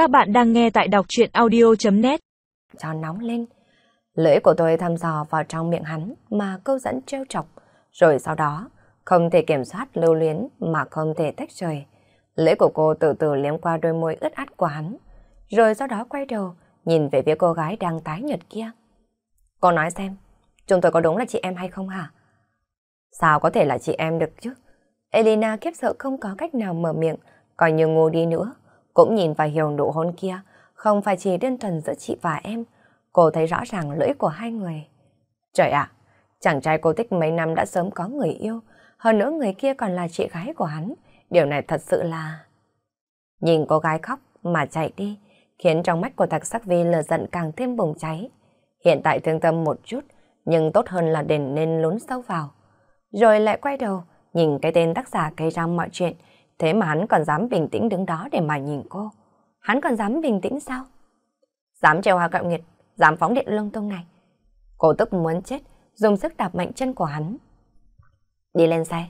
Các bạn đang nghe tại đọc chuyện audio.net Cho nóng lên. Lưỡi của tôi thăm dò vào trong miệng hắn mà câu dẫn trêu chọc. Rồi sau đó, không thể kiểm soát lưu luyến mà không thể tách rời. Lưỡi của cô từ từ liếm qua đôi môi ướt át của hắn. Rồi sau đó quay đầu, nhìn về phía cô gái đang tái nhợt kia. Cô nói xem, chúng tôi có đúng là chị em hay không hả? Sao có thể là chị em được chứ? Elena kiếp sợ không có cách nào mở miệng, coi như ngu đi nữa. Cũng nhìn và hiểu nụ hôn kia, không phải chỉ đơn thuần giữa chị và em. Cô thấy rõ ràng lưỡi của hai người. Trời ạ, chàng trai cô thích mấy năm đã sớm có người yêu, hơn nữa người kia còn là chị gái của hắn. Điều này thật sự là... Nhìn cô gái khóc mà chạy đi, khiến trong mắt của Thạch Sắc Vi lờ giận càng thêm bùng cháy. Hiện tại thương tâm một chút, nhưng tốt hơn là đền nên lún sâu vào. Rồi lại quay đầu, nhìn cái tên tác giả gây ra mọi chuyện, thế mà hắn còn dám bình tĩnh đứng đó để mà nhìn cô. Hắn còn dám bình tĩnh sao? Dám treo hoa cạo nghiệt, dám phóng điện lông tung này. Cô tức muốn chết, dùng sức đạp mạnh chân của hắn. Đi lên xe.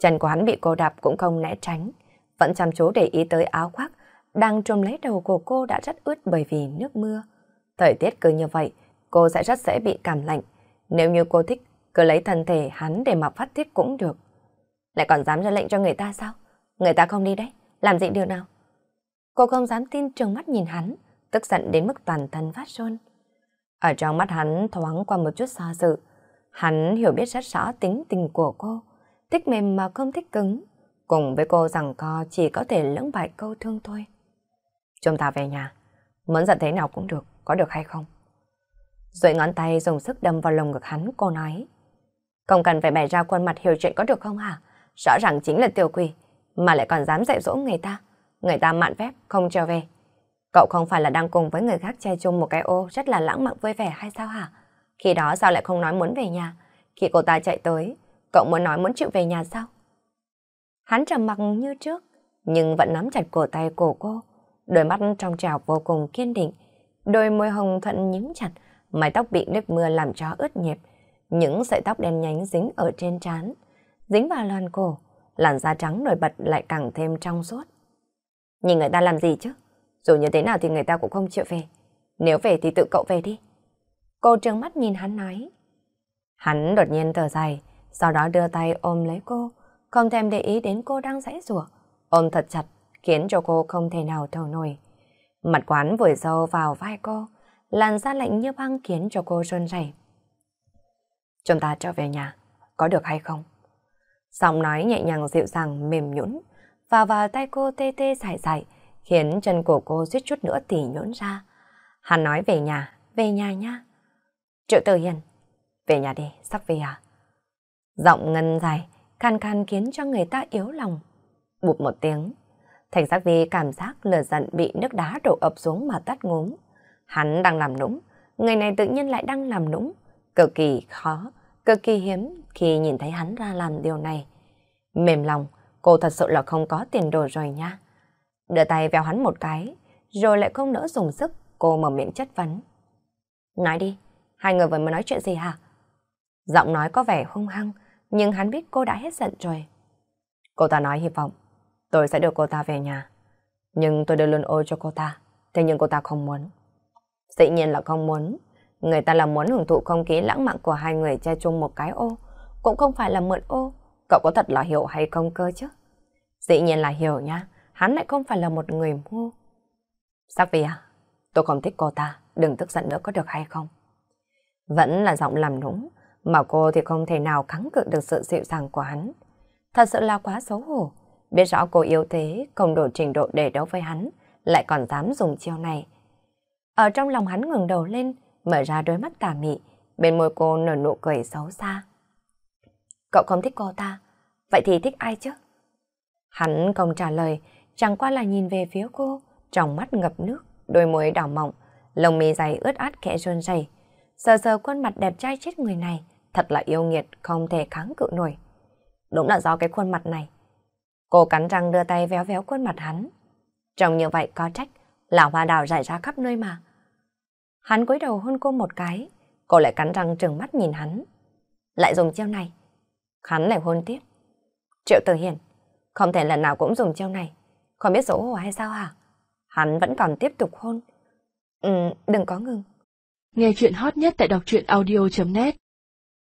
Chân của hắn bị cô đạp cũng không né tránh, vẫn chăm chú để ý tới áo khoác, đang trùm lấy đầu của cô đã rất ướt bởi vì nước mưa. Thời tiết cứ như vậy, cô sẽ rất dễ bị cảm lạnh. Nếu như cô thích, cứ lấy thân thể hắn để mà phát tiết cũng được. Lại còn dám ra lệnh cho người ta sao? Người ta không đi đấy, làm gì điều nào? Cô không dám tin trừng mắt nhìn hắn, tức giận đến mức toàn thân phát run. Ở trong mắt hắn thoáng qua một chút xa dự. Hắn hiểu biết rất rõ tính tình của cô, thích mềm mà không thích cứng. Cùng với cô rằng co chỉ có thể lưỡng bại câu thương thôi. Chúng ta về nhà, muốn giận thế nào cũng được, có được hay không? Rồi ngón tay dùng sức đâm vào lồng ngực hắn, cô nói. Không cần phải bày ra khuôn mặt hiểu chuyện có được không hả? Rõ ràng chính là tiểu quỷ, mà lại còn dám dạy dỗ người ta. Người ta mạn phép, không trở về. Cậu không phải là đang cùng với người khác che chung một cái ô rất là lãng mạn vui vẻ hay sao hả? Khi đó sao lại không nói muốn về nhà? Khi cô ta chạy tới, cậu muốn nói muốn chịu về nhà sao? Hắn trầm mặc như trước, nhưng vẫn nắm chặt cổ tay cổ cô. Đôi mắt trong trào vô cùng kiên định. Đôi môi hồng thuận nhíu chặt, mái tóc bị nước mưa làm cho ướt nhẹp. Những sợi tóc đen nhánh dính ở trên trán, dính vào loàn cổ, làn da trắng nổi bật lại càng thêm trong suốt. Nhìn người ta làm gì chứ? Dù như thế nào thì người ta cũng không chịu về. Nếu về thì tự cậu về đi. Cô trừng mắt nhìn hắn nói. Hắn đột nhiên thở dài, sau đó đưa tay ôm lấy cô, không thèm để ý đến cô đang dãy rủa, ôm thật chặt, khiến cho cô không thể nào thở nổi. Mặt quán vùi sâu vào vai cô, làn da lạnh như băng khiến cho cô run rẩy. Chúng ta trở về nhà, có được hay không? Giọng nói nhẹ nhàng dịu dàng mềm nhũn và vào tay cô tê tê dài dài khiến chân của cô suýt chút nữa tỉ nhũn ra. Hắn nói về nhà, về nhà nha. Triệu Tử Hiền, về nhà đi, sắp về à? Giọng ngân dài, khan khan khiến cho người ta yếu lòng. Bụp một tiếng, Thành sắc vi cảm giác lửa giận bị nước đá đổ ập xuống mà tắt ngốm. Hắn đang làm nũng, người này tự nhiên lại đang làm nũng. Cực kỳ khó, cực kỳ hiếm khi nhìn thấy hắn ra làm điều này. Mềm lòng, cô thật sự là không có tiền đồ rồi nha. Đưa tay véo hắn một cái, rồi lại không nỡ dùng sức, cô mở miệng chất vấn. Nói đi, hai người vừa mới nói chuyện gì hả? Giọng nói có vẻ hung hăng, nhưng hắn biết cô đã hết giận rồi. Cô ta nói hy vọng tôi sẽ đưa cô ta về nhà. Nhưng tôi đưa luôn ô cho cô ta, thế nhưng cô ta không muốn. Dĩ nhiên là không muốn. Người ta là muốn hưởng thụ không khí lãng mạn của hai người che chung một cái ô, cũng không phải là mượn ô. Cậu có thật là hiểu hay không cơ chứ? Dĩ nhiên là hiểu nha, hắn lại không phải là một người ngu. Sắc vì à, tôi không thích cô ta, đừng tức giận nữa có được hay không? Vẫn là giọng làm nũng, mà cô thì không thể nào kháng cự được sự dịu dàng của hắn. Thật sự là quá xấu hổ, biết rõ cô yếu thế, không đủ trình độ để đấu với hắn, lại còn dám dùng chiêu này. Ở trong lòng hắn ngừng đầu lên, mở ra đôi mắt tà mị, bên môi cô nở nụ cười xấu xa. Cậu không thích cô ta, vậy thì thích ai chứ? Hắn không trả lời, chẳng qua là nhìn về phía cô, trong mắt ngập nước, đôi môi đỏ mọng, lông mi dày ướt át khẽ run rẩy. Sờ sờ khuôn mặt đẹp trai chết người này, thật là yêu nghiệt, không thể kháng cự nổi. Đúng là do cái khuôn mặt này. Cô cắn răng đưa tay véo véo khuôn mặt hắn. Trông như vậy có trách, là hoa đào rải ra khắp nơi mà. Hắn cúi đầu hôn cô một cái, cô lại cắn răng trừng mắt nhìn hắn. Lại dùng chiêu này. Hắn lại hôn tiếp. Triệu Tử Hiền, không thể lần nào cũng dùng chiêu này. Không biết xấu hổ hay sao hả? hắn vẫn còn tiếp tục hôn. Ừ, đừng có ngừng. Nghe chuyện hot nhất tại đọc truyện audio.net